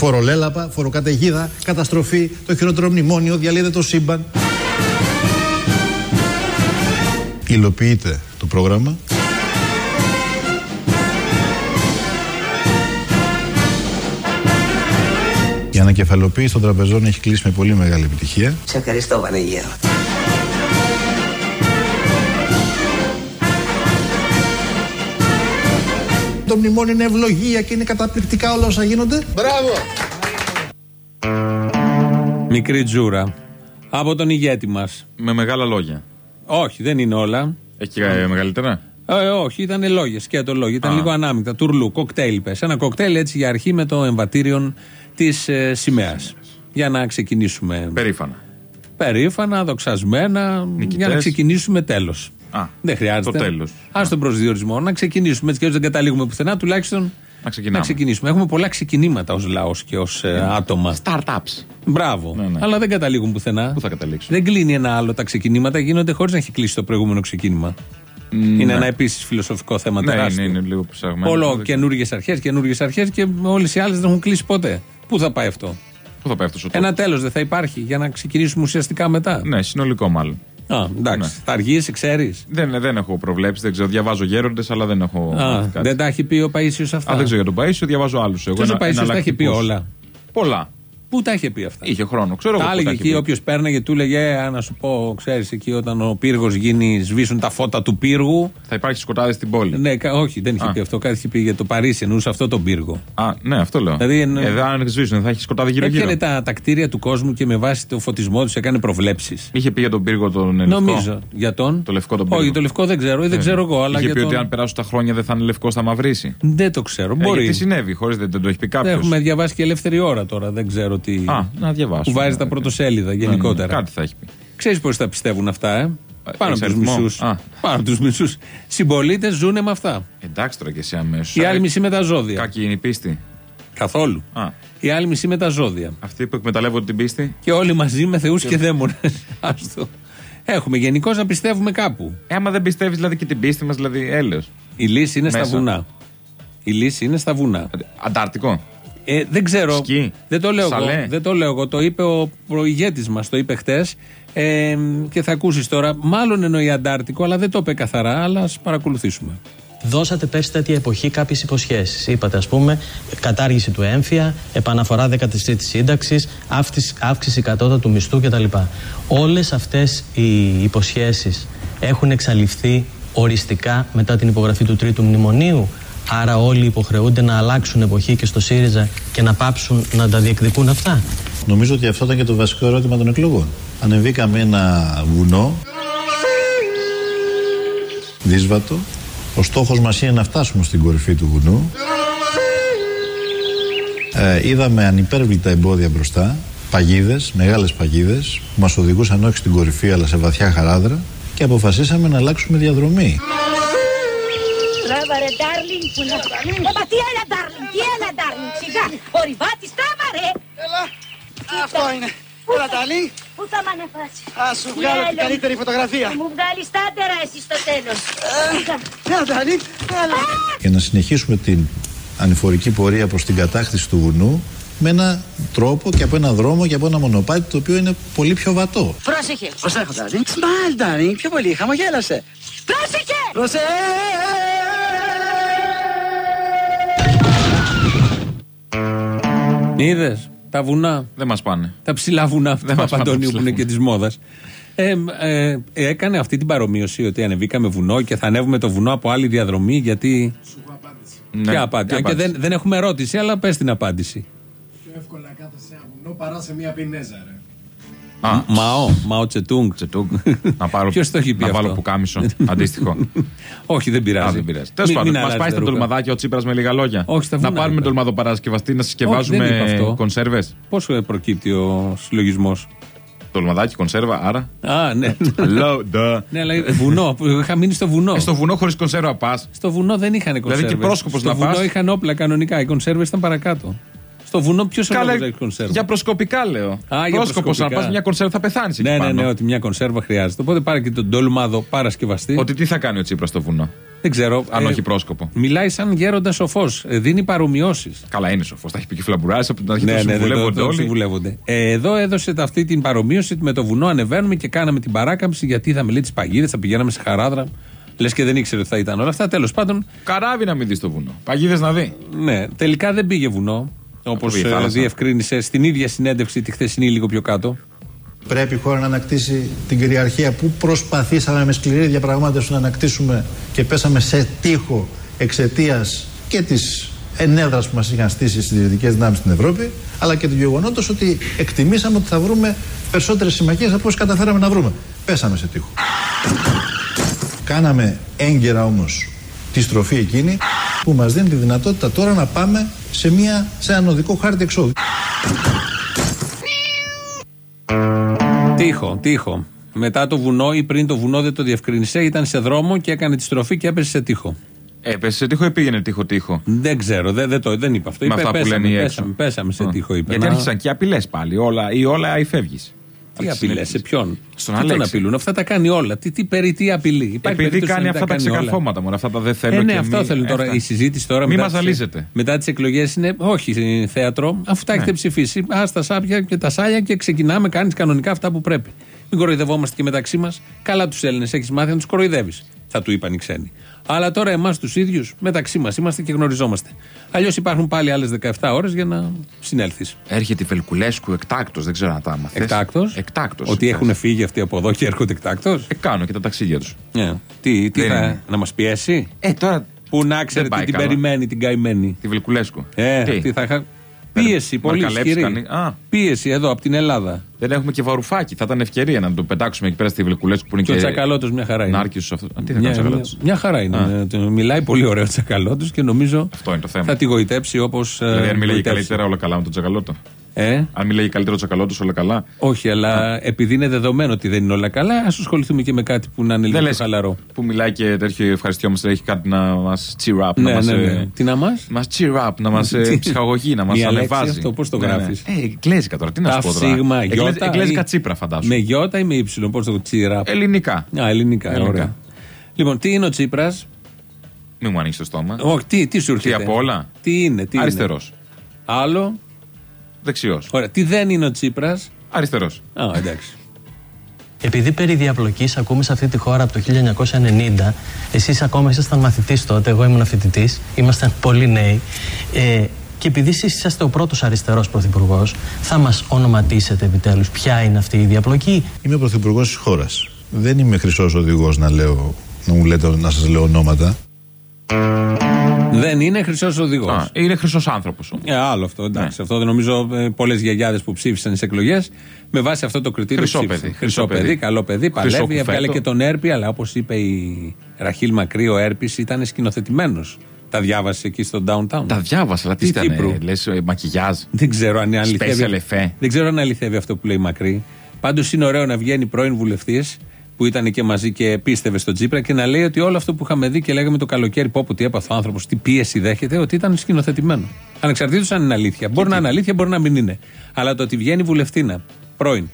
Φορολέλαπα, φοροκαταιγίδα, καταστροφή, το χειρότερο μνημόνιο, διαλύεται το σύμπαν. Υλοποιείται το πρόγραμμα. Η ανακεφαλοποίηση των τραπεζών έχει κλείσει με πολύ μεγάλη επιτυχία. Σε ευχαριστώ Βανεγέρο. Το μνημόνιο είναι ευλογία και είναι καταπληκτικά όλα όσα γίνονται. Μπράβο! Μικρή τζούρα. Από τον ηγέτη μας. Με μεγάλα λόγια. Όχι, δεν είναι όλα. Έχει και ε, μεγαλύτερα; Ε, όχι, ήταν λόγια, σκέτο λόγια. Ήταν Α. λίγο ανάμεικτα. Τουρλού, κοκτέιλ πες. Ένα κοκτέιλ έτσι για αρχή με το εμβατήριο της ε, σημαίας. Για να ξεκινήσουμε. Περήφανα. Περήφανα, δοξασμένα. Νικητές. Για να ξεκινήσουμε τέλος. Α, Δεν χρειάζεται. το τέλος. Α τον προσδιορισμό. Να ξεκινήσουμε. Έτσι και έτσι δεν καταλήγουμε πουθενά, τουλάχιστον Να ξεκινάμε. να ξεκινήσουμε. Έχουμε πολλά ξεκινήματα ως λαός και ως άτομα. Startups. Μπράβο. Ναι, ναι. Αλλά δεν καταλήγουν πουθενά. Πού θα καταλήξουν; Δεν κλείνει ένα άλλο. Τα ξεκινήματα γίνονται χωρίς να έχει κλείσει το προηγούμενο ξεκίνημα. Είναι ναι. ένα επίσης φιλοσοφικό θέμα Ναι, τεράστιο. είναι, είναι λίγο ψαγμένο. Όλο Δεν- καινούργιες αρχές, καινούργιες αρχές και όλες οι άλλες δεν έχουν κλείσει ποτέ. Πού θα πάει αυτό; Πού θα πάει αυτός ο Ένα τέλος δεν θα υπάρχει για να ξεκινήσουμε ουσιαστικά μετά; Ναι, συνολικό μάλλον. Α, εντάξει. Ναι. Θα αργήσει, ξέρεις. Δεν, δεν έχω προβλέψει, δεν ξέρω. Διαβάζω γέροντες, αλλά δεν έχω. Α, μάθει κάτι. δεν τα έχει πει ο Παίσιος αυτά; Α, δεν ξέρω για τον Παίσιο, διαβάζω άλλους. Ποιος ο Παίσιος τα έχει πει όλα; Πολλά. Πού τα είχε πει αυτά; Είχε χρόνο, ξέρω εγώ. Τα που έλεγε έχει εκεί, πει. όποιος πέρναγε, του έλεγε, «Ε, να σου πω, ξέρεις, εκεί όταν ο πύργος γίνει, σβήσουν τα φώτα του πύργου. Θα υπάρχει σκοτάδι στην πόλη. Ναι, κα- όχι, δεν είχε Α. πει αυτό. Κάτι είχε πει για το Παρίσι, εννοούσε αυτό τον πύργο. Α, ναι, αυτό λέω. Δηλαδή, εν- ε, αν σβήσουν, θα έχει σκοτάδι γύρω-γύρω. Έπιανε τα, τα κτίρια του κόσμου και με βάση το φωτισμό τους έκανε προβλέψεις. Είχε πει για τον πύργο τον λευκό. Νομίζω. Για τον; Το λευκό τον πύργο. Όχι, το λευκό δεν ξέρω, ή δεν Ε, ξέρω εγώ, αλλά Είχε για πει τον... ότι αν περάσουν τα χρόνια δεν θα είναι λευκό, θα μαυρίσει. Δεν το ξέρω. Ε, Μπορεί. γιατί συνέβη, χωρίς δεν, δεν το έχει πει Δεν κάποιος. έχουμε διαβάσει και ελεύθερη ώρα τώρα. Δεν ξέρω τι. Α, να διαβάσω. που βάζει τα πρωτοσέλιδα γενικότερα. Ναι, ναι, κάτι θα έχει πει. Ξέρεις πώς τα πιστεύουν αυτά, ε; Πάνω από έχεις τους αριθμό; μισούς. Α. Πάνω από τους μισούς συμπολίτες ζουν με αυτά. Εντάξει τώρα και εσύ αμέσως. Η άλλη μισή με τα ζώδια. Κάκι είναι η πίστη. Καθόλου. Α, Η άλλη μισή με τα ζώδια. αυτοί που εκμεταλλεύονται την πίστη. Και όλοι μαζί με θεούς και δαίμονες. Άστο. Έχουμε γενικώς να πιστεύουμε κάπου. Ε, άμα δεν πιστεύεις δηλαδή και την πίστη μας, δηλαδή έλεος. Η λύση είναι στα Μέσα. βουνά. Η λύση είναι στα βουνά. Αντάρτικο. Ε, δεν ξέρω. Σκι. Δεν το λέω Σαλέ. εγώ. Δεν το λέω εγώ. Το είπε ο προηγέτη μας. Το είπε χτες. Ε, και θα ακούσεις τώρα. Μάλλον εννοεί Αντάρτικο, αλλά δεν το είπε καθαρά. Αλλά ας παρακολουθήσουμε. Δώσατε πέρσι τέτοια εποχή κάποιες υποσχέσεις. Είπατε, ας πούμε, κατάργηση του έμφυα, επαναφορά 13η σύνταξης, αύξηση, αύξηση κατώτατου μισθού κτλ. Όλες αυτές οι υποσχέσεις έχουν εξαλειφθεί οριστικά μετά την υπογραφή του Τρίτου Μνημονίου; Άρα όλοι υποχρεούνται να αλλάξουν εποχή και στο ΣΥΡΙΖΑ και να πάψουν να τα διεκδικούν αυτά. Νομίζω ότι αυτό ήταν και το βασικό ερώτημα των εκλογών. Ανεβήκαμε ένα βουνό δύσβατο. Ο στόχος μας είναι να φτάσουμε στην κορυφή του βουνού. Ε, είδαμε ανυπέρβλητα εμπόδια μπροστά, παγίδες, μεγάλες παγίδες που μας οδηγούσαν όχι στην κορυφή αλλά σε βαθιά χαράδρα και αποφασίσαμε να αλλάξουμε διαδρομή. Τράβα ρε, darling, που να... Ε, μα τι έλα, darling, τι έλα, darling, σιγά. Ο ριβάτης τράβα ρε. Έλα, αυτό είναι. Έλα, Ταλή, Πού θα μ' ανεβάσεις; θα σου βγάλω την καλύτερη φωτογραφία. Θα μου βγάλεις τάντερα εσύ στο τέλος. Σιγά. Έλα, Ταλή, έλα. για να συνεχίσουμε την ανηφορική πορεία προς την κατάκτηση του βουνού με έναν τρόπο και από έναν δρόμο και από ένα μονοπάτι το οποίο είναι πολύ πιο βατό. Πρόσεχε, Προσέχω, Ταλή. Smile, Ταλή, πιο πολύ, χαμογέλασε. πρόσεχε. Είδες τα βουνά. Δεν μας πάνε. Τα ψηλά βουνά αυτά Δεν του μας πάνε τα Παπαντονίου που ψηλά είναι και της μόδας. Ε, ε, έκανε αυτή την παρομοίωση ότι ανεβήκαμε βουνό και θα ανέβουμε το βουνό από άλλη διαδρομή γιατί. Ναι, Ποια απάντηση; Αν και δεν, δεν έχουμε ερώτηση, αλλά πες την απάντηση. Πιο εύκολα κάτω σε ένα βουνό παρά σε μια πινέζα, ρε. Α, Μαό, Μαό Τσετούγκ. τσετούγκ. να πάρω, Ποιος το έχει πει να αυτό; βάλω πουκάμισο. Αντίστοιχο. Όχι, δεν πειράζει. Α, δεν πειράζει. Τέλος Μην- πάντων, μην μας αλλάζει πάει τα στα ρούχα. τολμαδάκια ο Τσίπρας με λίγα λόγια. Όχι, στα να βουνά, πάρουμε είπα. τολμαδοπαρασκευαστή να Όχι, δεν συσκευάζουμε είπα αυτό. κονσέρβες. Πώς προκύπτει ο συλλογισμός; Τολμαδάκι, κονσέρβα, άρα. Α, ναι. Hello, duh. ναι, αλλά βουνό. που Είχα μείνει στο βουνό. Ε, στο βουνό χωρίς κονσέρβα πας. Στο βουνό δεν είχαν κονσέρβες. και πρόσκοπος Στο να βουνό πας. είχαν όπλα κανονικά. Οι κονσέρβες ήταν παρακάτω. Στο βουνό ποιος ο Καλά, λόγος έχει κονσέρβα; για προσκοπικά λέω. για Πρόσκοπος να προσκοπικά. πα μια κονσέρβα θα πεθάνει εκεί Ναι, ναι, πάνω. ναι, ότι μια κονσέρβα χρειάζεται. Οπότε πάρε και τον τόλμαδο παρασκευαστή. Ότι τι θα κάνει ο Τσίπρας στο βουνό; Δεν ξέρω. Αν ε, όχι πρόσκοπο. Μιλάει σαν γέροντας σοφός. δίνει παρομοιώσεις. Καλά, είναι σοφός. Τα έχει πει και φλαμπουράς από την αρχή Ναι, τους ναι, δεν το, συμβουλεύονται το όλοι. συμβουλεύονται. Ε, εδώ έδωσε αυτή την παρομοίωση ότι με το βουνό ανεβαίνουμε και κάναμε την παράκαμψη γιατί είδαμε λέει τις παγίδες, θα πηγαίναμε σε χαράδρα. Λες και δεν ήξερε ότι θα ήταν όλα αυτά. Τέλος πάντων, Καράβι να μην δεις το βουνό. Παγίδες να δει. ναι, τελικά δεν πήγε βουνό. Όπως πήγε θάλασσα. διευκρίνησε στην ίδια συνέντευξη τη χθεσινή, λίγο πιο κάτω. Πρέπει η χώρα να ανακτήσει την κυριαρχία που προσπαθήσαμε με σκληρή διαπραγμάτευση να ανακτήσουμε και πέσαμε σε τείχο εξαιτίας και της ενέδρας που μας είχαν στήσει οι συντηρητικέ δυνάμεις στην Ευρώπη, αλλά και του γεγονότος ότι εκτιμήσαμε ότι θα βρούμε περισσότερες συμμαχίες από όσες καταφέραμε να βρούμε. Πέσαμε σε τείχο. Κάναμε έγκαιρα όμως τη στροφή εκείνη που μας δίνει τη δυνατότητα τώρα να πάμε σε, μια, σε έναν οδικό χάρτη εξόδου. Τείχο, τείχο. Μετά το βουνό ή πριν το βουνό δεν το διευκρίνησε, ήταν σε δρόμο και έκανε τη στροφή και έπεσε σε τείχο. Έπεσε σε τείχο ή πήγαινε τείχο-τείχο. Δεν ξέρω, δεν, δεν, το, δεν είπα αυτό. Με Είπε, αυτά που πέσαμε, λένε οι πέσαμε, έξω. πέσαμε σε Α. τείχο, είπε. Γιατί Να- άρχισαν και απειλές πάλι. Όλα, ή όλα ή φεύγεις. Τι απειλές, σε ποιον; Στον τι τον Αλέξη. απειλούν, αυτά τα κάνει όλα. Τι, τι περί τι απειλή; Υπάρχει Επειδή περίπτωση κάνει να αυτά τα κάνει όλα. ξεκαρφώματα μόνο. Αυτά τα δεν θέλω Ε, ναι, και αυτό μη- θέλουν τώρα. Αυτά. Η συζήτηση τώρα Μη μετά μας τις- ζαλίζετε. Μετά τις εκλογές είναι, όχι ε, θέατρο, αφού τα έχετε ψηφίσει. Α τα σάπια και τα σάλια και ξεκινάμε, κάνεις κανονικά αυτά που πρέπει. Μην κοροϊδευόμαστε και μεταξύ μας. Καλά τους Έλληνες έχεις μάθει να τους κοροϊδεύεις. Θα του είπαν οι ξένοι. Αλλά τώρα εμάς τους ίδιους μεταξύ μας είμαστε και γνωριζόμαστε. Αλλιώς υπάρχουν πάλι άλλες 17 ώρες για να συνέλθεις. Έρχεται η Βελκουλέσκου εκτάκτος, δεν ξέρω αν τα μαθες. Εκτάκτος; Εκτάκτος. Ότι έχουν φύγει αυτοί από εδώ και έρχονται εκτάκτος; Ε, κάνω και τα ταξίδια τους. Τι, τι Δεν θα, είναι. να μας πιέσει; Ε, τώρα Που να ξέρετε πάει την καλά. περιμένει την καημένη; τη Βελκουλέσκου. Ε, Τι; τι θα είχα. Πίεση, πολύ Μαρκαλέψει ισχυρή. κανεί- Α. Πίεση εδώ από την Ελλάδα. Δεν έχουμε και βαρουφάκι. Θα ήταν ευκαιρία να το πετάξουμε εκεί πέρα στη Βελκουλέσκου που είναι Και ο και. Τσακαλώτος μια χαρά είναι. Νάρκης αυτό. Α, τι θα κάνει Μια, ο μια, Τσακαλώτος; μια χαρά είναι. Ε, Μιλάει πολύ ωραίο ο Τσακαλώτος και νομίζω Αυτό είναι το θέμα. θα τη γοητεύσει όπως. Δηλαδή, αν μιλάει καλύτερα όλα καλά με τον Τσακαλώτο. Ε, Αν μιλάει καλύτερο ο Τσακαλώτος, όλα καλά. όχι, αλλά επειδή είναι δεδομένο ότι δεν είναι όλα καλά, ας ασχοληθούμε και με κάτι που να είναι λίγο Δεν πιο λες χαλαρό. που μιλάει και τέτοιο ευχαριστιόμαστε, έχει κάτι να μας cheer up. Ναι, να μας, ναι, ε, ναι. Τι να μας; Μας cheer up, να μας Τι- ψυχαγωγεί, να μας Μια λέξη ανεβάζει. αυτό, πώς το Ναι, ναι. γράφεις; Ε, εγγλέζικα τώρα, τι να Τα σου πω τώρα. σίγμα, Εγγλέζ- γιώτα. Εγγλέζικα ή- τσίπρα, φαντάσου. Με γιώτα ή με ύψιλο, πώς το τσίρα. Ελληνικά. Α, ελληνικά, Ελληνικά. ωραία. Λοιπόν, τι είναι ο Τσίπρας; Μην μου ανοίξεις το στόμα. Όχι, τι, τι σου έρχεται; από όλα; Τι είναι, τι Αριστερός. είναι. Άλλο; Δεξιός. Ωραία. Τι δεν είναι ο Τσίπρας; Αριστερός. Α, εντάξει. Επειδή περί διαπλοκής ακούμε σε αυτή τη χώρα από το 1990, εσείς ακόμα ήσασταν μαθητής τότε, εγώ ήμουν φοιτητής, ήμασταν πολύ νέοι, ε, και επειδή εσείς είσαστε ο πρώτος αριστερός πρωθυπουργός, θα μας ονοματίσετε επιτέλους ποια είναι αυτή η διαπλοκή; Είμαι πρωθυπουργός της χώρας. Δεν είμαι χρυσός οδηγός να, λέω, να μου λέτε να σας λέω ονόματα. Δεν είναι χρυσός οδηγός. Είναι χρυσός άνθρωπος όμως. Ε, άλλο αυτό, εντάξει. Ναι. Αυτό δεν νομίζω πολλές γιαγιάδες που ψήφισαν στι εκλογές με βάση αυτό το κριτήριο. Χρυσό ψήφισαν. παιδί, Χρυσό χρυσό παιδί, παιδί. καλό παιδί, Χρυσό παλεύει. Έβγαλε κουφέτο. και τον Έρπη, αλλά όπως είπε η Ραχίλ Μακρύ, ο Έρπης ήταν σκηνοθετημένος. Τα διάβασε εκεί στο downtown. Τα διάβασα, αλλά τι Της ήταν. Κύπρου. Λες μακιγιάζ. Δεν ξέρω αν αληθεύει. Special effect. Δεν ξέρω αν αληθεύει αυτό που λέει Μακρύ. Πάντως είναι ωραίο να βγαίνει πρώην βουλευτής που ήταν και μαζί και πίστευε στον Τζίπρα και να λέει ότι όλο αυτό που είχαμε δει και λέγαμε το καλοκαίρι, πω που τι έπαθε ο άνθρωπος, τι πίεση δέχεται, ότι ήταν σκηνοθετημένο. Ανεξαρτήτως αν είναι αλήθεια. Μπορεί να είναι αλήθεια, μπορεί να μην είναι. Αλλά το ότι βγαίνει βουλευτήνα πρώην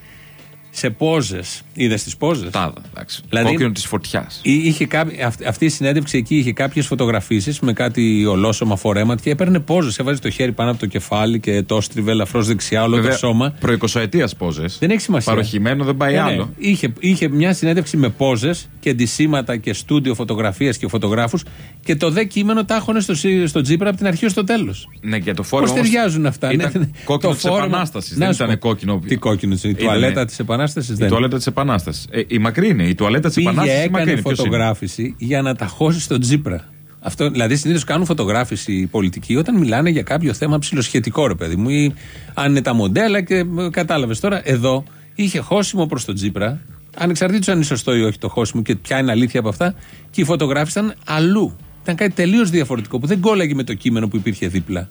σε πόζες. Είδες τις πόζες; Τάδα, εντάξει. Δηλαδή- Κόκκινο της φωτιάς. Είχε κάποι- αυ- αυτή η συνέντευξη εκεί είχε κάποιες φωτογραφίσεις με κάτι ολόσωμα φορέματα και έπαιρνε πόζες. Έβαζε το χέρι πάνω από το κεφάλι και το στριβε ελαφρώς δεξιά όλο το σώμα. Προεικοσαετία πόζες. Δεν έχει σημασία. Παροχημένο δεν πάει Ναι, ναι. άλλο. Είχε, είχε μια συνέντευξη με πόζες και αντισήματα και στούντιο φωτογραφίας και φωτογράφους και το δε κείμενο τα έχωνε στο, σι- στο Τζίπρα από την αρχή ως το τέλος. Ναι, και το Πώς φόρεμα. όμως ταιριάζουν αυτά; Ήταν ναι. κόκκινο Το της φόρμα- Επανάστασης. Να Δεν σου ήταν πω. κόκκινο. Τι κόκκινο, η Ήτανε- τουαλέτα της Επανάστασης Η δεν τουαλέτα της Επανάστασης. Ε, η μακρύ είναι. Η τουαλέτα της Πήγε, Επανάστασης. Η μακρύ έκανε είναι. Ποιος είναι; φωτογράφηση για να τα χώσει στον Τζίπρα. Αυτό, δηλαδή, συνήθως κάνουν φωτογράφηση οι πολιτικοί όταν μιλάνε για κάποιο θέμα ψηλοσχετικό, ρε παιδί μου, ή αν είναι τα μοντέλα και κατάλαβες τώρα. Εδώ είχε χώσιμο προς τον Τζίπρα, ανεξαρτήτως αν είναι σωστό ή όχι το χώσιμο και ποια είναι αλήθεια από αυτά, και η φωτογράφηση ήταν αλλού. Ήταν κάτι τελείως διαφορετικό που δεν κόλλαγε με το κείμενο που υπήρχε δίπλα.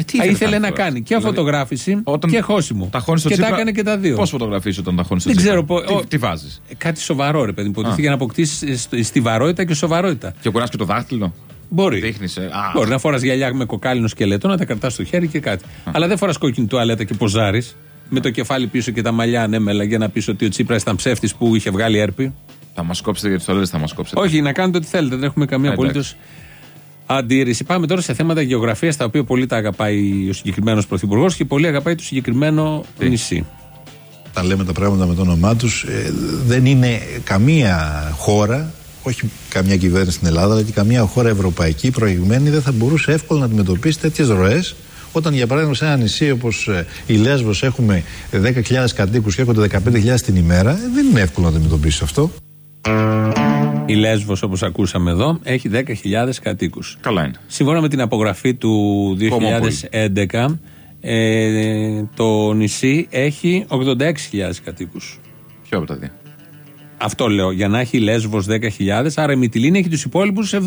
Ε, τι Α, ήθελε ήθελε να να κάνεις; κάνει τώρα. και Δηλαδή, φωτογράφηση όταν και χώσιμο. Τα χώνεις στο και Τσίπρα. τα έκανε και τα δύο. Πώς φωτογραφεί όταν τα χώνεις στο Δεν Τσίπρα; ξέρω. πώ- Τι, τι βάζεις; Ε, Κάτι σοβαρό, ρε παιδί μου. Υποτίθεται για να αποκτήσεις στιβαρότητα και σοβαρότητα. Και κουνάς και το δάχτυλο; Μπορεί. Δείχνεις, ε, α. Μπορεί να φοράς γυαλιά με κοκάλινο σκελετό, να τα κρατάς στο χέρι και κάτι. Αλλά δεν φοράς κόκκινη τουαλέτα και ποζάρι. Με το κεφάλι πίσω και τα μαλλιά ανέμελα για να πεις ότι ο Τσίπρας ήταν ψεύτης που είχε βγάλει έρπη. Θα μας κόψετε για του τολέρε, θα μας κόψετε. Όχι, να κάνετε ό,τι θέλετε. Δεν έχουμε καμία Εντάξει. απολύτω αντίρρηση. Πάμε τώρα σε θέματα γεωγραφίας, τα οποία πολύ τα αγαπάει ο συγκεκριμένος πρωθυπουργός και πολύ αγαπάει το συγκεκριμένο νησί. Τα λέμε τα πράγματα με το όνομά τους. δεν είναι καμία χώρα, όχι καμία κυβέρνηση στην Ελλάδα, αλλά και καμία χώρα ευρωπαϊκή προηγμένη δεν θα μπορούσε εύκολα να αντιμετωπίσει τέτοιες ροές. Όταν για παράδειγμα σε ένα νησί όπως η Λέσβος έχουμε 10.000 κατοίκους και έρχονται 15.000 την ημέρα, ε, δεν είναι εύκολο να αντιμετωπίσει αυτό. Η Λέσβος όπως ακούσαμε εδώ έχει 10.000 κατοίκους. Καλά είναι. Σύμφωνα με την απογραφή του 2011 ε, το νησί έχει 86.000 κατοίκους. Ποιο από τα δύο; Αυτό λέω, για να έχει η Λέσβος 10.000, άρα η Μυτιλίνη έχει τους υπόλοιπους 70...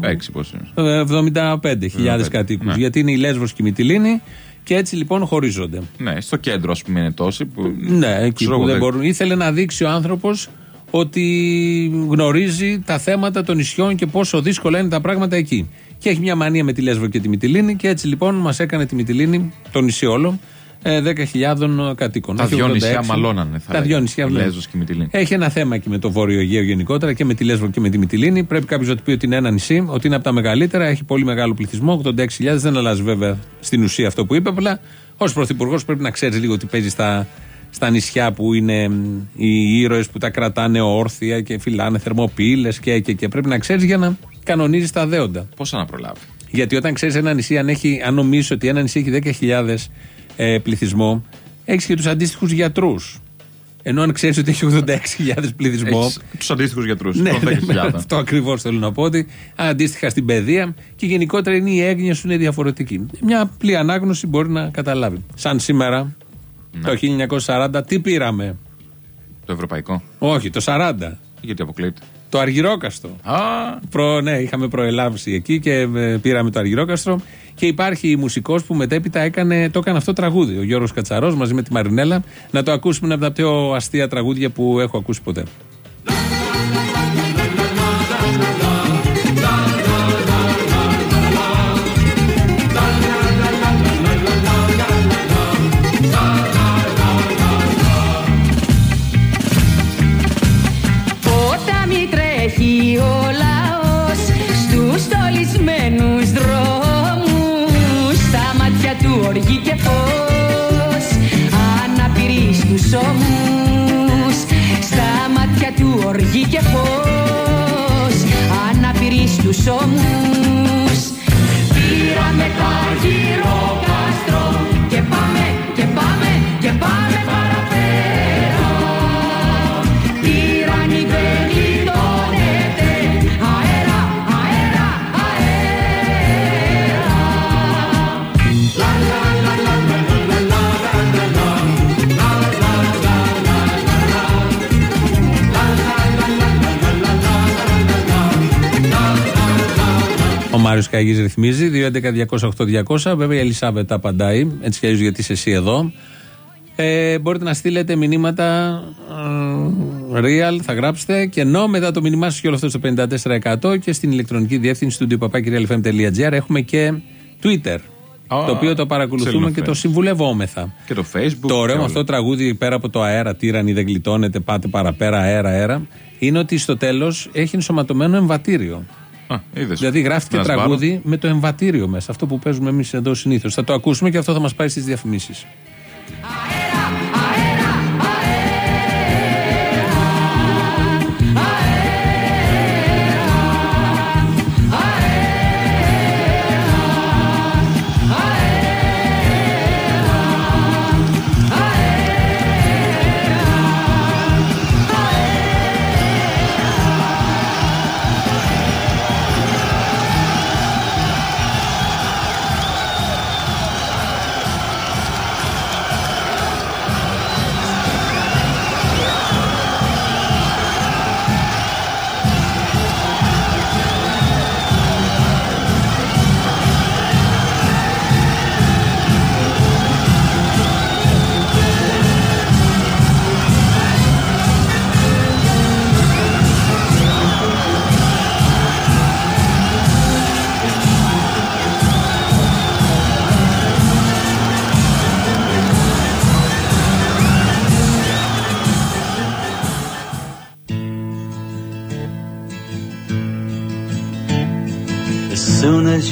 Έξι πώ είναι; 75.000 κατοίκους. Ναι. Γιατί είναι η Λέσβος και η Μυτιλίνη και έτσι λοιπόν χωρίζονται. Ναι, στο κέντρο ας πούμε είναι τόσοι που. Ναι, εκεί Ξέρω που εγώ, δεν δεν- μπορούν. Ήθελε να δείξει ο άνθρωπος ότι γνωρίζει τα θέματα των νησιών και πόσο δύσκολα είναι τα πράγματα εκεί. Και έχει μια μανία με τη Λέσβο και τη Μυτιλίνη και έτσι λοιπόν μας έκανε τη Μυτιλίνη, το νησί όλο, ε, 10.000 κατοίκων. Τα Έχει δυο 86. νησιά μαλώνανε. Θα Τα δυο νησιά, Η ναι. Λέσβος και η Μυτιλίνη. Έχει ένα θέμα εκεί με το Βόρειο Αιγαίο γενικότερα και με τη Λέσβο και με τη Μυτιλίνη. Πρέπει κάποιος να του πει ότι είναι ένα νησί, ότι είναι από τα μεγαλύτερα, έχει πολύ μεγάλο πληθυσμό, 86.000. Δεν αλλάζει βέβαια στην ουσία αυτό που είπε. Απλά ως πρωθυπουργός πρέπει να ξέρεις λίγο τι παίζει στα, στα νησιά που είναι μ, οι ήρωες που τα κρατάνε όρθια και φυλάνε θερμοπύλες και, και, και. Πρέπει να ξέρεις για να κανονίζεις τα δέοντα. Πόσα να προλάβει. Γιατί όταν ξέρεις ένα νησί, αν, έχει, αν νομίζεις ότι ένα νησί έχει 10.000 ε, πληθυσμό, έχεις και τους αντίστοιχους γιατρούς. Ενώ αν ξέρεις ότι έχει 86.000 πληθυσμό. Τους αντίστοιχους γιατρούς. Ναι, των ναι, 10.000. αυτό ακριβώς θέλω να πω. Ότι αντίστοιχα στην παιδεία και γενικότερα είναι η έγνοια σου είναι διαφορετική. Μια απλή ανάγνωση μπορεί να καταλάβει. Σαν σήμερα, Ναι. Το 1940, τι πήραμε; Το ευρωπαϊκό. Όχι, το 40. Γιατί αποκλείεται. Το Αργυρόκαστο. Α, Προ, ναι, είχαμε προελάβει εκεί και ε, πήραμε το Αργυρόκαστρο. Και υπάρχει μουσικός που μετέπειτα έκανε, το έκανε αυτό τραγούδι. Ο Γιώργος Κατσαρός μαζί με τη Μαρινέλα. Να το ακούσουμε ένα από τα πιο αστεία τραγούδια που έχω ακούσει ποτέ. Οργή και φως αναπηρείς στους όμους Πήραμε το αργυρό Μάριος Καγής ρυθμίζει. 2.11.208.200. Βέβαια η Ελισάβετ απαντάει. Έτσι κι αλλιώς γιατί είσαι εσύ εδώ. Ε, μπορείτε να στείλετε μηνύματα ε, real, θα γράψετε και ενώ μετά το μήνυμά σας και όλο αυτό στο 54% και στην ηλεκτρονική διεύθυνση του ντυπαπάκυριαλfm.gr έχουμε και Twitter. Α, το οποίο το παρακολουθούμε ξύλινο και το Facebook. συμβουλευόμεθα. και το Facebook. Το ωραίο και με όλα. αυτό το τραγούδι πέρα από το αέρα, τύρανη δεν γλιτώνεται, πάτε παραπέρα, αέρα, αέρα, είναι ότι στο τέλος έχει ενσωματωμένο εμβατήριο. Α, είδες. Δηλαδή γράφτηκε Να σβάρω. τραγούδι με το εμβατήριο μέσα. Αυτό που παίζουμε εμείς εδώ συνήθως. Θα το ακούσουμε και αυτό θα μας πάει στις διαφημίσεις.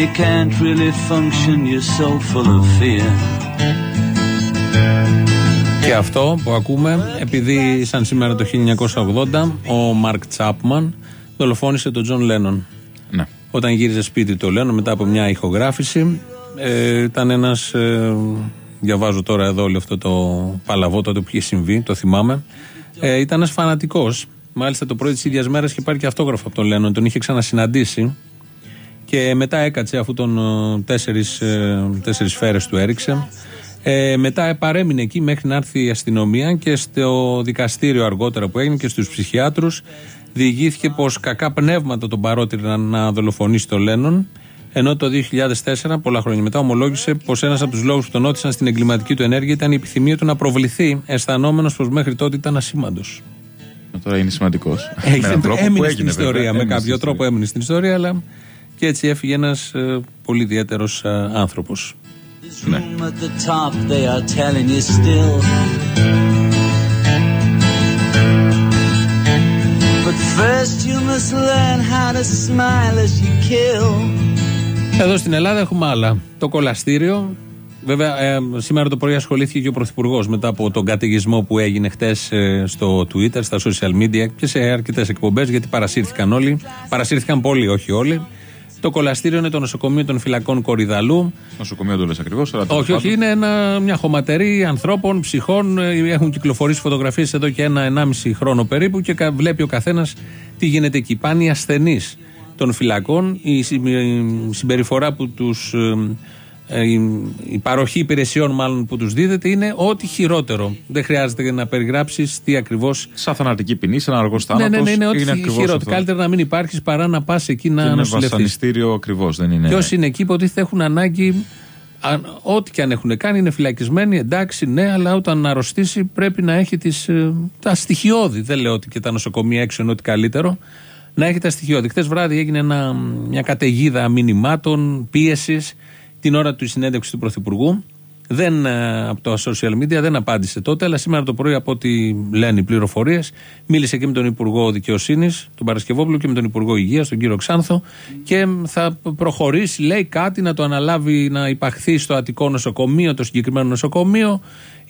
You can't really function, you're so full of fear. Και αυτό που ακούμε, επειδή σαν σήμερα το 1980 ο Μαρκ Τσάπμαν δολοφόνησε τον Τζον Λένον. Ναι. Όταν γύριζε σπίτι του Λένον μετά από μια ηχογράφηση, ε, ήταν ένας. Ε, διαβάζω τώρα εδώ όλο αυτό το παλαβό τότε που είχε συμβεί, το θυμάμαι. Ε, ήταν ένας φανατικός. Μάλιστα το πρωί της ίδιας μέρας είχε πάρει και αυτόγραφο από τον Λένον, τον είχε ξανασυναντήσει. Και μετά έκατσε αφού τον ε, τέσσερις, ε, τέσσερις σφαίρες του έριξε. Ε, μετά παρέμεινε εκεί μέχρι να έρθει η αστυνομία και στο δικαστήριο αργότερα που έγινε και στους ψυχιάτρους διηγήθηκε πως κακά πνεύματα τον παρότριναν να δολοφονήσει τον Λένον ενώ το 2004, πολλά χρόνια μετά, ομολόγησε πως ένας από τους λόγους που τον ότισαν στην εγκληματική του ενέργεια ήταν η επιθυμία του να προβληθεί, αισθανόμενος πως μέχρι τότε ήταν ασήμαντος. Τώρα είναι σημαντικός. έμεινε στην ιστορία. με κάποιο τρόπο έμεινε στην ιστορία, αλλά και έτσι έφυγε ένας πολύ ιδιαίτερος άνθρωπος. This room at the top, they are telling you still. But first you must learn how to smile as you kill. Εδώ στην Ελλάδα έχουμε άλλα. Το κολαστήριο. Βέβαια, ε, σήμερα το πρωί ασχολήθηκε και ο Πρωθυπουργός μετά από τον καταιγισμό που έγινε χτες στο Twitter, στα social media και σε αρκετές εκπομπές, γιατί παρασύρθηκαν όλοι. Παρασύρθηκαν πολλοί, όχι όλοι. Το κολαστήριο είναι το νοσοκομείο των φυλακών Κορυδαλού. Νοσοκομείο το λες ακριβώς, αλλά Όχι, όχι, είναι ένα, μια χωματερή ανθρώπων, ψυχών. ε, Έχουν κυκλοφορήσει φωτογραφίες εδώ και ένα-ενάμιση χρόνο περίπου και κα- βλέπει ο καθένας τι γίνεται εκεί. Πάνε οι ασθενείς των φυλακών. Η συ- η συμπεριφορά που τους. Η, η παροχή υπηρεσιών, μάλλον που τους δίδεται, είναι ό,τι χειρότερο. Δεν χρειάζεται να περιγράψεις τι ακριβώς. Σαν θανατική ποινή, σαν αργό Ναι, θάνατο. ναι, ναι, είναι ό,τι ακριβώς χειρότερο. αυτό. Καλύτερα να μην υπάρχεις παρά να πας εκεί να είναι νοσηλευτεί. βασανιστήριο ακριβώς, δεν είναι. Και όσοι είναι εκεί, υποτίθεται έχουν ανάγκη. αν- ό,τι και αν έχουν κάνει, είναι φυλακισμένοι, εντάξει, ναι, αλλά όταν αρρωστήσει πρέπει να έχει τις, ε, τα στοιχειώδη. Δεν λέω ότι και τα νοσοκομεία έξω είναι ότι καλύτερο. Να έχει τα στοιχειώδη. Χθες βράδυ έγινε ένα, μια καταιγίδα μηνυμάτων, πίεσης την ώρα του συνέντευξης του Πρωθυπουργού. Δεν, ε, από το social media δεν απάντησε τότε, αλλά σήμερα το πρωί, από ό,τι λένε οι πληροφορίες, μίλησε και με τον Υπουργό Δικαιοσύνης, τον Παρασκευόπουλο, και με τον Υπουργό Υγείας, τον κύριο Ξάνθο, και θα προχωρήσει, λέει κάτι, να το αναλάβει να υπαχθεί στο Αττικό νοσοκομείο, το συγκεκριμένο νοσοκομείο,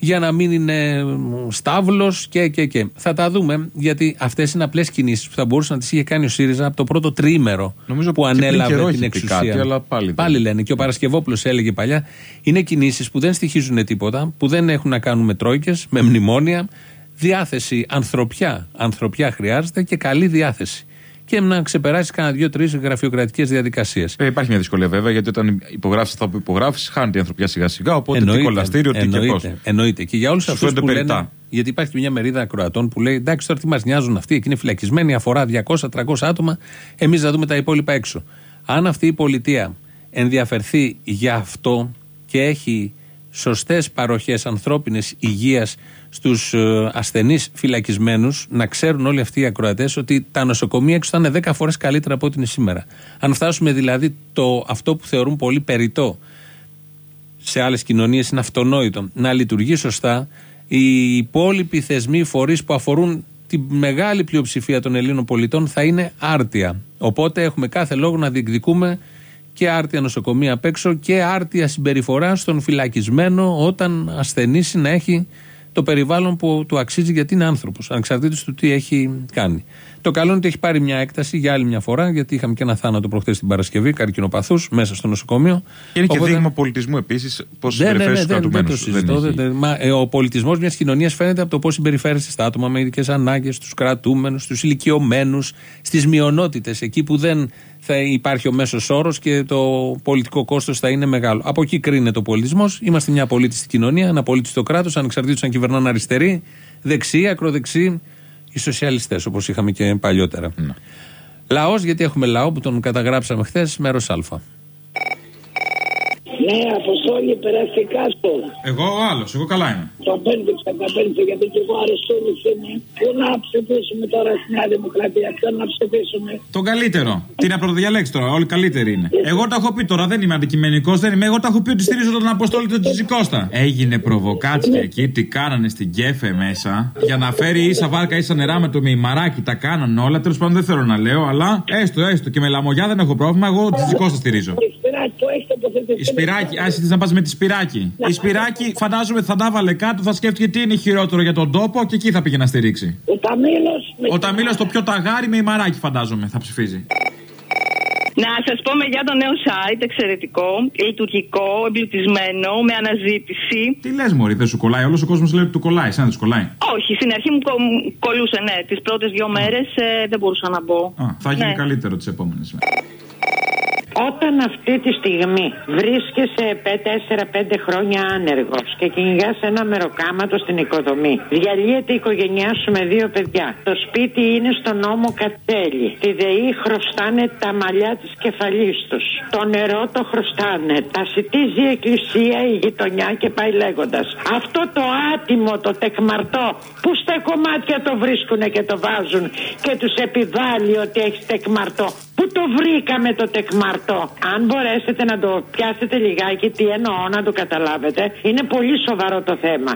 για να μην είναι στάβλος και, και, και. Θα τα δούμε, γιατί αυτές είναι απλές κινήσεις που θα μπορούσε να τις είχε κάνει ο ΣΥΡΙΖΑ από το πρώτο τρίμερο Νομίζω που και πριν ανέλαβε καιρό την είχε πει εξουσία. κάτι, αλλά πάλι δεν. πάλι λένε. Και ο Παρασκευόπουλος έλεγε παλιά, είναι κινήσεις που δεν στοιχίζουν τίποτα, που δεν έχουν να κάνουν με τρόικες, με μνημόνια. Διάθεση, ανθρωπιά. Ανθρωπιά χρειάζεται και καλή διάθεση. Και να ξεπεράσει κανένα δύο-τρεις γραφειοκρατικές διαδικασίες. Ε, υπάρχει μια δυσκολία βέβαια, γιατί όταν υπογράφεις αυτά που υπογράφεις, χάνει την ανθρωπιά σιγά σιγά. Οπότε τι κολαστήριο, τι και πώς. εννοείται, εννοείται. Και για όλους Σου αυτούς φαίνονται που λένε. περιττά. Γιατί υπάρχει και μια μερίδα ακροατών που λέει: Εντάξει, τώρα τι μας νοιάζουν αυτοί, εκεί είναι φυλακισμένοι, αφορά 200-300 άτομα. Εμείς να δούμε τα υπόλοιπα έξω. Αν αυτή η πολιτεία ενδιαφερθεί για αυτό και έχει σωστές παροχές ανθρώπινης υγείας στους ασθενείς φυλακισμένους, να ξέρουν όλοι αυτοί οι ακροατές ότι τα νοσοκομεία έξω θα είναι 10 φορές καλύτερα από ό,τι είναι σήμερα. Αν φτάσουμε δηλαδή το, αυτό που θεωρούν πολύ περιττό σε άλλες κοινωνίες είναι αυτονόητο να λειτουργεί σωστά, οι υπόλοιποι θεσμοί, φορείς που αφορούν τη μεγάλη πλειοψηφία των Ελλήνων πολιτών θα είναι άρτια. Οπότε έχουμε κάθε λόγο να διεκδικούμε και άρτια νοσοκομεία απ' έξω και άρτια συμπεριφορά στον φυλακισμένο όταν ασθενήσει να έχει το περιβάλλον που του αξίζει γιατί είναι άνθρωπος, ανεξαρτήτως του τι έχει κάνει. Το καλό είναι ότι έχει πάρει μια έκταση για άλλη μια φορά, γιατί είχαμε και ένα θάνατο προχθέ την Παρασκευή, καρκινοπαθούς, μέσα στο νοσοκομείο. Και είναι και Οπότε- δείγμα πολιτισμού επίσης πώς ναι, ναι, συμπεριφέρεις ναι, τους δεν, δεν κρατουμένους. το συζητώ. δεν- δεν- μα, ε, ο πολιτισμός μιας κοινωνίας φαίνεται από το πώς συμπεριφέρεσαι στα άτομα με ειδικές ανάγκες, στους κρατούμενους, στους ηλικιωμένους, στις μειονότητες, εκεί που δεν θα υπάρχει ο μέσος όρος και το πολιτικό κόστος θα είναι μεγάλο. Από εκεί κρίνεται ο πολιτισμός. Είμαστε μια πολίτιστη κοινωνία, ένα πολίτιστο κράτος, ανεξαρτήτως αν κυβερνάνε αριστεροί, δεξιοί, ακροδεξιοί, οι σοσιαλιστές, όπως είχαμε και παλιότερα. Λαός, γιατί έχουμε λαό που τον καταγράψαμε χθες, μέρος Α. Ναι, Αποστόλη, περαστικά στο. Εγώ ο άλλος, εγώ καλά είμαι. Το απέμπτυξα, το απέμπτυξα γιατί και εγώ αρεστούλη είμαι. Πού να ψηφίσουμε τώρα στη Νέα Δημοκρατία, ποιον να ψηφίσουμε. Τον καλύτερο. Τι να πρωτοδιαλέξει τώρα, όλοι καλύτεροι είναι. Εγώ τα έχω πει τώρα, δεν είμαι αντικειμενικός, δεν είμαι. Εγώ τα έχω πει ότι στηρίζω τον Αποστόλη του Τζιζικώστα. Έγινε προβοκάτσια εκεί, τι κάνανε στην κέφε μέσα. Για να φέρει ίσα βάρκα, ίσα νερά με το μημαράκι, τα κάνανε όλα. Τέλος πάντων δεν θέλω να λέω, αλλά έστω, έστω και με λαμογιά δεν έχω πρόβλημα. Εγώ Τζιζικώστα στηρίζω. Η Σπυράκη το έχεις τοποθετηθεί. Η Σπυράκη, α να πας με τη Σπυράκη. Η Σπυράκη φαντάζομαι θα τα βάλε κάτω, θα σκέφτηκε τι είναι χειρότερο για τον τόπο και εκεί θα πήγε να στηρίξει. Ο Ταμίλος με Ο Ταμίλος το πιο ταγάρι με ημαράκι φαντάζομαι θα ψηφίζει. Να σας πούμε για το νέο site, εξαιρετικό, λειτουργικό, εμπλουτισμένο, με αναζήτηση. Τι λες, Μωρή, δεν σου κολλάει. Όλος ο κόσμος λέει ότι του κολλάει. Σαν δεν σου κολλάει. Όχι, στην αρχή μου κο- μου κολούσε, ναι. Τις πρώτες δύο μέρες δεν μπορούσα να μπω. Α, θα γίνει Ναι. καλύτερο τις επόμενες μέρες. Όταν αυτή τη στιγμή βρίσκεσαι 4-5 χρόνια άνεργος και κυνηγάς ένα μεροκάματο στην οικοδομή, διαλύεται η οικογένειά σου με δύο παιδιά, το σπίτι είναι στο νόμο Κατσέλη, τη ΔΕΗ χρωστάνε τα μαλλιά της κεφαλής τους, το νερό το χρωστάνε, τα σιτίζει η εκκλησία, η γειτονιά και πάει λέγοντας. Αυτό το άτιμο, το τεκμαρτό, που στα κομμάτια το βρίσκουνε και το βάζουν και τους επιβάλλει ότι έχεις τεκμαρτό. Πού το βρήκαμε το τεκμαρτό; Αν μπορέσετε να το πιάσετε λιγάκι τι εννοώ να το καταλάβετε, είναι πολύ σοβαρό το θέμα.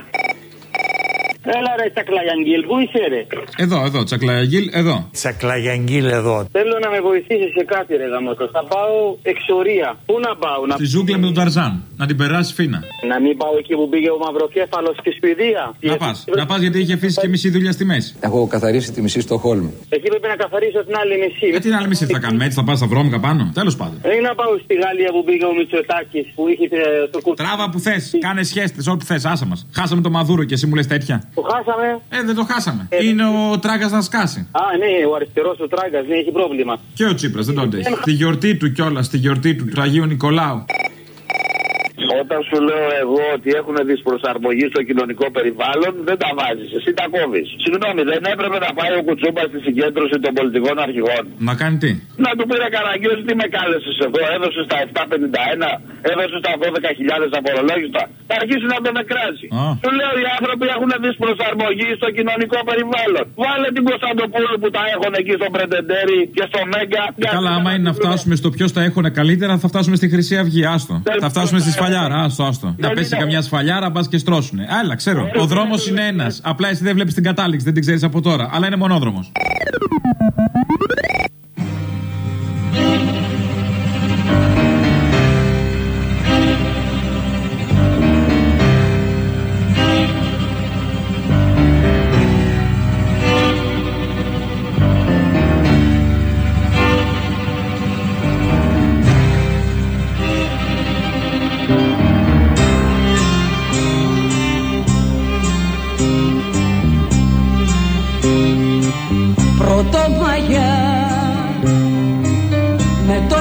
Έλα ρε Τσακλαγιαγγίλ, πού είσαι ρε. Εδώ, εδώ, τσακλαγγίλ, εδώ. Τσακλαγιαγγίλ εδώ. Θέλω να με βοηθήσεις σε κάτι ρε γαμότο. Θα πάω εξορία. Πού να πάω, να... Στη ζούγκλα με τον Ταρζάν. Να την περάσει φίνα. Να μην πάω εκεί που πήγε ο Μαυροκέφαλος στη Σπηδία. Να πας. Να πας γιατί είχε αφήσει και μισή δουλειά στη μέση. Έχω καθαρίσει τη μισή στο Χόλμ. Εκεί πρέπει να καθαρίσω την άλλη μισή. Ε, την άλλη μισή τι θα κάνουμε, έτσι θα πας στα βρώμικα πάνω. Τέλος πάντων. Δεν να πάω στη Γαλλία που πήγε ο Μητσοτάκης που είχε ε, το κουτί. Τράβα που θες, κάνε σχέστε, ό,τι θες, άσα μας. Χάσαμε το Μαδούρο και εσύ μου λες τέτοια. Το χάσαμε. Ε, δεν το χάσαμε. Είναι ο Τράγκας να σκάσει. Α, ναι, ο αριστερός ο Τράγκας, ναι, έχει πρόβλημα. Και ο Τσίπρας, δεν τον αντέχεις. Στη γιορτή του κιόλας, στη γιορτή του, του Αγίου Νικολάου. Όταν σου λέω εγώ ότι έχουν δυσπροσαρμογή στο κοινωνικό περιβάλλον, δεν τα βάζεις. Εσύ τα κόβεις. Συγγνώμη, δεν έπρεπε να πάει ο Κουτσούμπα στη συγκέντρωση των πολιτικών αρχηγών. Να κάνει τι; Να του πήρε καραγκιόζη, τι με κάλεσες εδώ, έδωσε τα 751, έδωσε τα 12.000 απορολόγιστα. Θα αρχίσει να τον εκράζει. Α. Του λέω οι άνθρωποι έχουν δυσπροσαρμογή στο κοινωνικό περιβάλλον. Βάλε την Κωνσταντοπούλου που τα έχουν εκεί στο Πρεντεντέρι και στο Μέγκα. Ε, Καλά, άμα είναι να φτάσουμε στο ποιος τα έχουν καλύτερα, θα φτάσουμε στη Χρυσή Αυγή. Άστο. Θα φτάσουμε στη σφαλιάρα. Άστο, άστο. Να πέσει καμιά σφαλιάρα, μπα και στρώσουνε. Άλλα, ξέρω. Ο δρόμος είναι ένας. Απλά εσύ δεν βλέπεις την κατάληξη, δεν την ξέρεις από τώρα. Αλλά είναι μονόδρομος.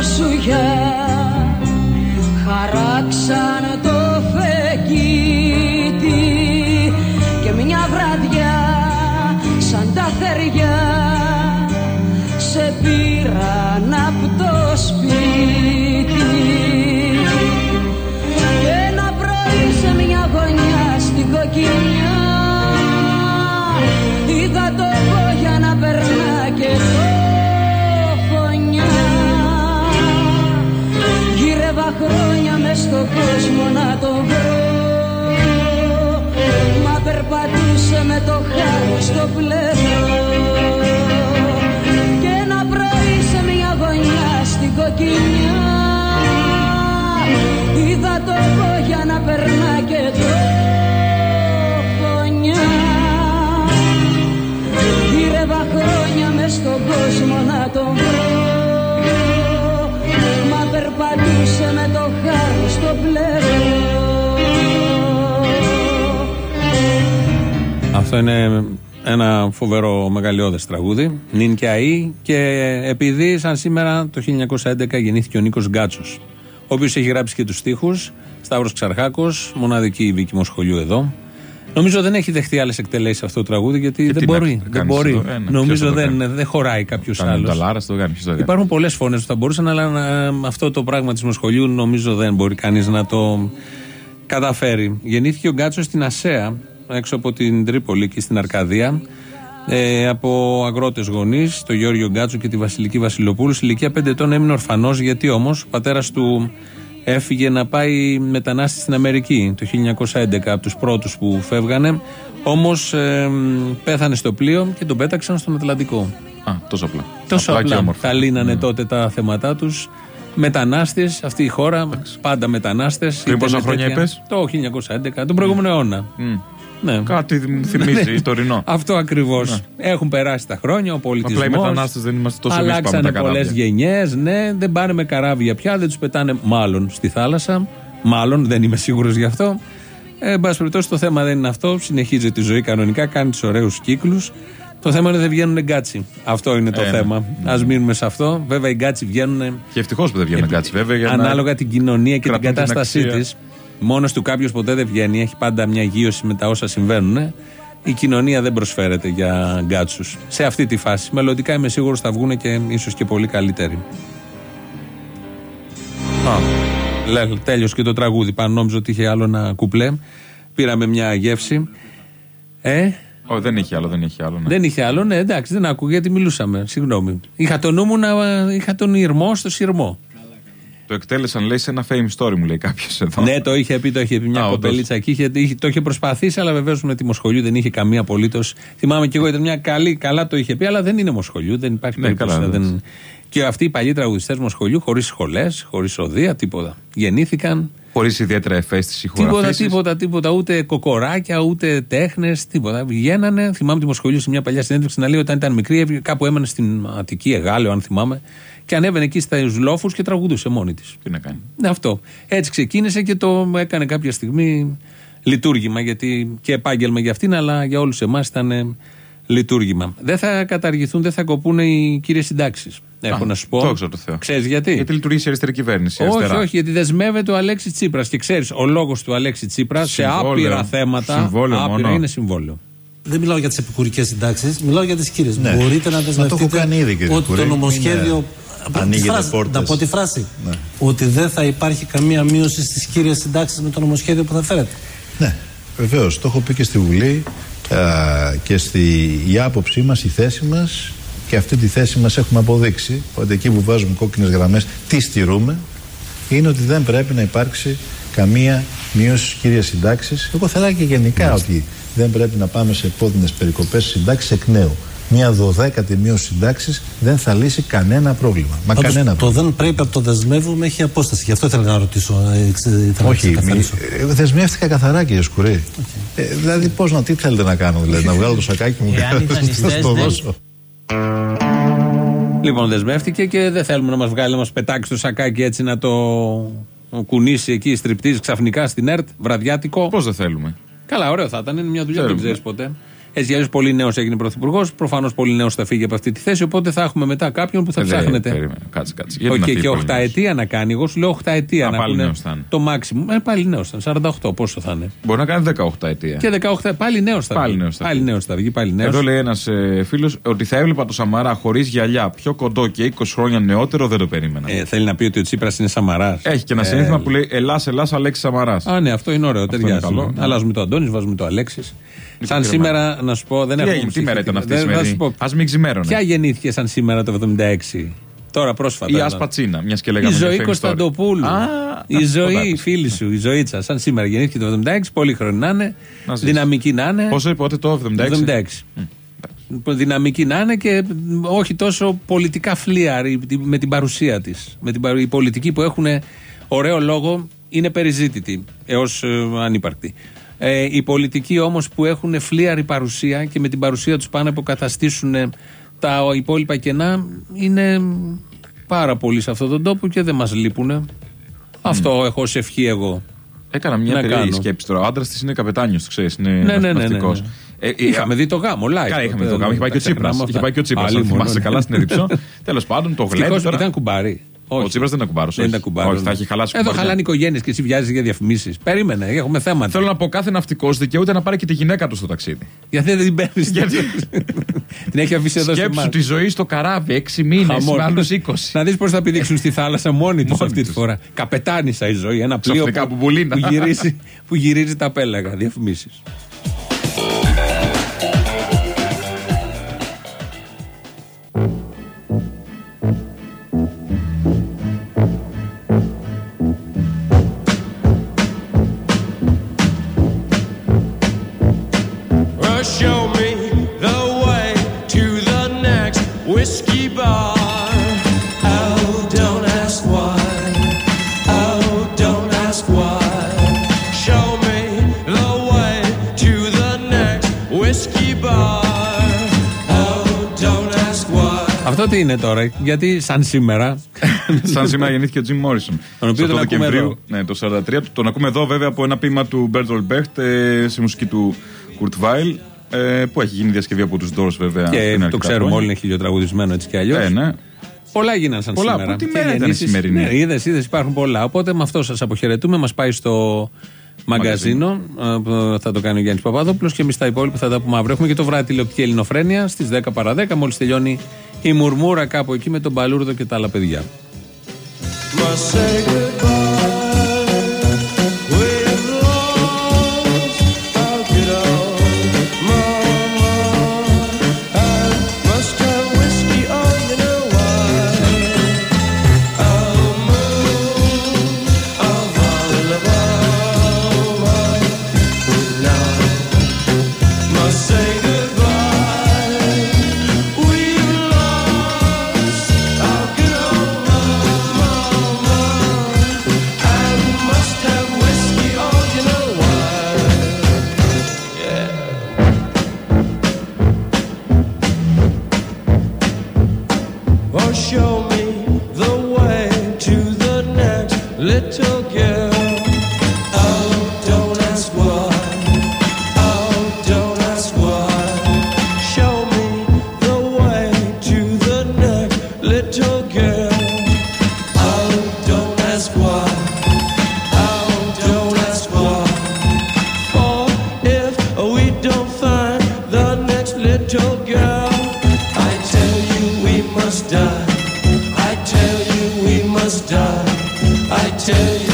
Με το Αυτό είναι ένα φοβερό μεγαλειώδες τραγούδι. Νιν και αή. Και επειδή σαν σήμερα το 1911 γεννήθηκε ο Νίκος Γκάτσος, ο οποίος έχει γράψει και τους στίχους, Σταύρος Ξαρχάκος, μοναδική βίκη σχολείου εδώ. Νομίζω δεν έχει δεχτεί άλλες εκτελέσεις αυτό το τραγούδι γιατί δεν τι να μπορεί. το Δεν κάνεις μπορεί. εδώ, ε, ναι, ποιος Νομίζω θα το δεν, κάνει. δεν χωράει κάποιος Κάνει άλλος. τα Λάρα, το κάνει. ποιος το κάνει. Υπάρχουν πολλές φωνές που θα μπορούσαν, αλλά ε, αυτό το πράγμα της σχολείου νομίζω δεν μπορεί κανείς να το καταφέρει. Γεννήθηκε ο Γκάτσος στην Ασέα, έξω από την Τρίπολη και στην Αρκαδία. Ε, από αγρότες γονείς, το Γιώργιο Γκάτσο και τη Βασιλική Βασιλοπούλου. Σε ηλικία 5 ετών έμεινε ορφανός, γιατί όμως ο πατέρας του έφυγε να πάει μετανάστη στην Αμερική το 1911, από τους πρώτους που φεύγανε. Όμως πέθανε στο πλοίο και τον πέταξαν στον Ατλαντικό. Α, τόσο απλά. Τόσο Απλά και απλά. όμορφα. Τα λύνανε τότε τα θέματα τους. Μετανάστες, αυτή η χώρα, πάντα μετανάστες. Πριν πόσα χρόνια είπες; Το 1911, τον προηγούμενο αιώνα. Ναι. Κάτι μου θυμίζει, τωρινό. Αυτό ακριβώς. Έχουν περάσει τα χρόνια, ο πολιτισμός. Απλά οι μετανάστες δεν είμαστε τόσο εμείς που πάμε Αλλάξανε τα πολλές καράβια. γενιές. Ναι, δεν πάνε με καράβια πια, δεν τους πετάνε μάλλον στη θάλασσα. Μάλλον, δεν είμαι σίγουρος γι' αυτό. Ε, εν πάση περιπτώσει, το θέμα δεν είναι αυτό. Συνεχίζει τη ζωή κανονικά, κάνει τους ωραίους κύκλους. Το θέμα είναι ότι δεν βγαίνουν γκάτσι. Αυτό είναι το Ε, ναι. θέμα. Α μείνουμε σε αυτό. Βέβαια, οι γκάτσι βγαίνουν Και ευτυχώς που δεν βγαίνουν κάτσι, βέβαια. Για να ανάλογα την κοινωνία και την κρατούν την κατάστασή αξία. της. Μόνος του κάποιος ποτέ δεν βγαίνει, έχει πάντα μια γύρωση με τα όσα συμβαίνουν. Η κοινωνία δεν προσφέρεται για γκάτσους. Σε αυτή τη φάση. Μελλοντικά είμαι σίγουρος θα βγουν και ίσως και πολύ καλύτεροι. Α, λέ, τέλειωσε και το τραγούδι. Πάνω νόμιζα ότι είχε άλλο ένα κουπλέ. Πήραμε μια γεύση. Ε, Ω, δεν είχε άλλο, δεν είχε άλλο. Ναι. δεν είχε άλλο, ναι, εντάξει, δεν άκουγα γιατί μιλούσαμε. Συγγνώμη. Είχα το νου μου να. είχα τον ήρμό στο σειρμό. Το εκτέλεσαν, λέει, σε ένα fame story, μου λέει κάποιος εδώ. Ναι, το είχε πει, το είχε πει μια Α, όντως. κοπελίτσα εκεί. Είχε, είχε- το είχε προσπαθήσει, αλλά βεβαίως με τη Μοσχολιού δεν είχε καμία απολύτως. Θυμάμαι και εγώ, ήταν μια καλή, καλά το είχε πει, αλλά δεν είναι Μοσχολιού, δεν υπάρχει Ναι, περίπτωση. καλά, να εντάξει. δεν... Και αυτοί οι παλιοί τραγουδιστές Μοσχολιού, χωρίς σχολές, χωρίς οδεία, τίποτα. Γεννήθηκαν. Χωρίς ιδιαίτερα ευαίσθηση Τίποτα, χωραφίσεις. τίποτα, τίποτα, ούτε κοκοράκια, ούτε τέχνες, τίποτα. Βγαίνανε, θυμάμαι τη Μοσχολιού σε μια παλιά συνέντευξη να λέει όταν ήταν μικρή, έβγαινε- κάπου έμενε στην Αττική, Εγάλεο, αν θυμάμαι, και ανέβαινε εκεί στα λόφου και τραγουδούσε μόνη της. Τι να κάνει. Ναι, αυτό. Έτσι ξεκίνησε και το έκανε κάποια στιγμή λειτουργήμα, γιατί και επάγγελμα για αυτήν, αλλά για όλους εμάς ήταν ε, λειτουργήμα. Δεν θα καταργηθούν, δεν θα κοπούν οι κύριες συντάξεις. Έχω Α, να σου πω. δόξα τω Θεώ. Ξέρεις γιατί; Γιατί λειτουργεί η αριστερή κυβέρνηση. η όχι, αριστερά. όχι, γιατί δεσμεύεται ο Αλέξης Τσίπρας. Και ξέρεις, ο λόγος του Αλέξη Τσίπρας σε Συμβόλαιο. άπειρα θέματα. Συμβόλαιο άπειρα μόνο. είναι συμβόλαιο. Δεν μιλάω για τις επικουρικές συντάξεις, μιλάω για τις κύριες. Ναι. Μπορείτε να Μα το δεσμευτείτε έχω κάνει ήδη, κύριε ότι Κουρή. το νομοσχέδιο. Είναι- Από τη ανοίγετε φράση- πόρτες. Να πω τη φράση. Ναι. Ότι δεν θα υπάρχει καμία μείωση στις κύριες συντάξεις με το νομοσχέδιο που θα φέρετε. Ναι, βεβαίως. Το έχω πει και στη Βουλή α, και στη, η άποψή μας, η θέση μας και αυτή τη θέση μας έχουμε αποδείξει ότι εκεί που βάζουμε κόκκινες γραμμές, τι στηρούμε, είναι ότι δεν πρέπει να υπάρξει καμία μείωση στις κύριες συντάξεις. Εγώ θα έλεγα και γενικά ότι δεν πρέπει να πάμε σε επώδυνε περικοπές συντάξεις εκ νέου. Μια δωδέκατη μείωση συντάξει δεν θα λύσει κανένα πρόβλημα. Μα Πάντως, κανένα το δεν πρέπει από το δεσμεύουμε έχει απόσταση. Γι' αυτό ήθελα να ρωτήσω. ε, ξε- ήθελα να Όχι, μη, ξεκαθαρίσω. ε, δεσμεύτηκα καθαρά κύριε Σκουρή. Ε, δηλαδή πώς να, τι θέλετε να κάνω, δηλαδή, να βγάλω το σακάκι μου Εάν οι και να δανειστές σας το δεν- δώσω. Λοιπόν, δεσμεύτηκε και δεν θέλουμε να μας βγάλει, να μας πετάξει το σακάκι έτσι να το κουνήσει εκεί στριπτής ξαφνικά στην ΕΡΤ, βραδιάτικο. Πώς δεν θέλουμε; Καλά, ωραίο θα ήταν. Είναι μια δουλειά που δεν Θέλουμε. ξέρεις ποτέ. Έτσι κι αλλιώς πολύ νέος έγινε πρωθυπουργός. Προφανώς πολύ νέος θα φύγει από αυτή τη θέση. Οπότε θα έχουμε μετά κάποιον που θα Ε, δε, ψάχνετε. περίμενε, Κάτσε, κάτσε. Γιατί Όχι, να και, φύγει και πολύ οχταετία να κάνει. Εγώ σου λέω οχταετία Α, να πάλι πούνε νέος θα είναι. το maximum. Ε, πάλι νέος ήταν. 48, πόσο θα είναι; Μπορεί να κάνει 18 ετία. Και 18, πάλι νέος θα Πάλι βγει. νέος θα πάλι βγει. νέος θα βγει. Πάλι νέος. Εδώ λέει ένας ε, φίλος ότι θα έβλεπα το Σαμαρά χωρίς γυαλιά, πιο κοντό και 20 χρόνια νεότερο δεν το περίμενα. Ε, θέλει να πει ότι ο Τσίπρας είναι Σαμαράς. Έχει και ένα Ε, σύνθημα που λέει Ελλά, Ελλά, Αλέξης Σαμαράς. Α, ναι, αυτό είναι ωραίο. Αυτό Ταιριάζει. είναι καλό, ναι. Αλλάζουμε το Αντώνης, βάζουμε το Αλέξης. Σαν κρεμά. σήμερα, να σου πω, δεν Τι έχουμε έγινε, τι ψηφίσει μέρα ήταν τίποτα. αυτή η Δεν- θα σου σημερινή. πω. Α μην ξημέρωνε. Ποια γεννήθηκε σαν σήμερα το 76. Τώρα πρόσφατα. Η ήταν. Ασπατσίνα, μιας και Η λέγαμε. ζωή για fame story. Κωνσταντοπούλου. Α, η αυτό ζωή, το η άκουσα. φίλη σου, η ζωήτσα. Σαν σήμερα γεννήθηκε το 76, πολύ χρόνο να είναι. Να ζεις. Δυναμική να είναι. Πόσο πότε το 76. 76. Δυναμική να είναι και όχι τόσο πολιτικά φλίαρη με την παρουσία της. Με την παρου... Η πολιτική που έχουν ωραίο λόγο είναι περιζήτητη έως ανύπαρκτη. Ε, οι πολιτικοί όμως που έχουν φλίαρη παρουσία και με την παρουσία τους πάνε να αποκαταστήσουν τα υπόλοιπα κενά είναι πάρα πολλοί σε αυτόν τον τόπο και δεν μας λείπουν. Αυτό έχω ως ευχή εγώ. Έκανα μια Να περίεργη κάνω. σκέψη τώρα. Ο άντρας της είναι καπετάνιος, το ξέρεις. Είναι Ναι, ναι, ναι, ναι, ναυτικός. ναι. Ε, ε, Είχαμε δει το γάμο, live. Καλά, είχαμε τότε, δει το γάμο. Είχε πάει και ο τα Τσίπρας. ξεχνάμε Είχε αυτά. πάει και ο Τσίπρας. Άλλη Αν μόνο, θυμάσαι ναι. καλά στην Εδιψό. Τέλος πάντων, το Ευτυχώς γλέντι. ήταν κουμπάρι. Ο Τσίπρας δεν ήταν κουμπάρος. Δεν ήταν κουμπάρος. Όχι, θα έχει χαλάσει Εδώ κουμπάρια. χαλάνε οικογένειες και εσύ βιάζεις για διαφημίσεις. Περίμενε, έχουμε θέματα. Θέλω να πω, κάθε ναυτικός δικαιούται να πάρει και τη γυναίκα του στο ταξίδι. Γιατί δεν την παίρνεις; Γιατί- την έχει αφήσει εδώ σε Σκέψου εμάς. τη ζωή στο καράβι, 6 μήνες Χαμός. με άλλους 20. Να δεις πώς θα πηδήξουν στη θάλασσα μόνοι τους Μόνοι αυτή τη τους. φορά. Καπετάνισα η ζωή. Ένα πλοίο Ξαφνικά που, μπουμπουλίνα. που, γυρίζει, που γυρίζει τα πέλαγα. Διαφημίσεις. Τι είναι τώρα, γιατί σαν σήμερα. Σαν σήμερα γεννήθηκε ο Τζιμ Μόρισον. Τον οποίο τον ακούμε εδώ. Ναι, το 43. Τον ακούμε εδώ βέβαια από ένα ποίημα του Μπέρτολτ Μπρεχτ ε, σε μουσική του Κουρτ Βάιλ. ε, που έχει γίνει διασκευή από τους Doors βέβαια. πριν Και αρκετά το ξέρουμε χρόνια. όλοι, είναι χιλιοτραγουδισμένο έτσι κι αλλιώς. Ε, ναι. Πολλά γίνανε σαν Πολλά. σήμερα. Πού τη Και μέρα ήταν η γεννήσεις- σημερινή; Ναι, είδες, είδες, υπάρχουν πολλά. Οπότε με αυτό σας αποχαιρετούμε. Μας πάει στο μαγκαζίνο. ε, που Θα το κάνει ο Γιάννης Παπαδόπουλος και εμείς τα υπόλοιπα θα τα πούμε αύριο. Έχουμε και το βράδυ τηλεοπτική Ελληνοφρένεια στις 10 παρα 10. Μόλις τελειώνει η μουρμούρα κάπου εκεί με τον Παλούρδο και τα άλλα παιδιά. i tell you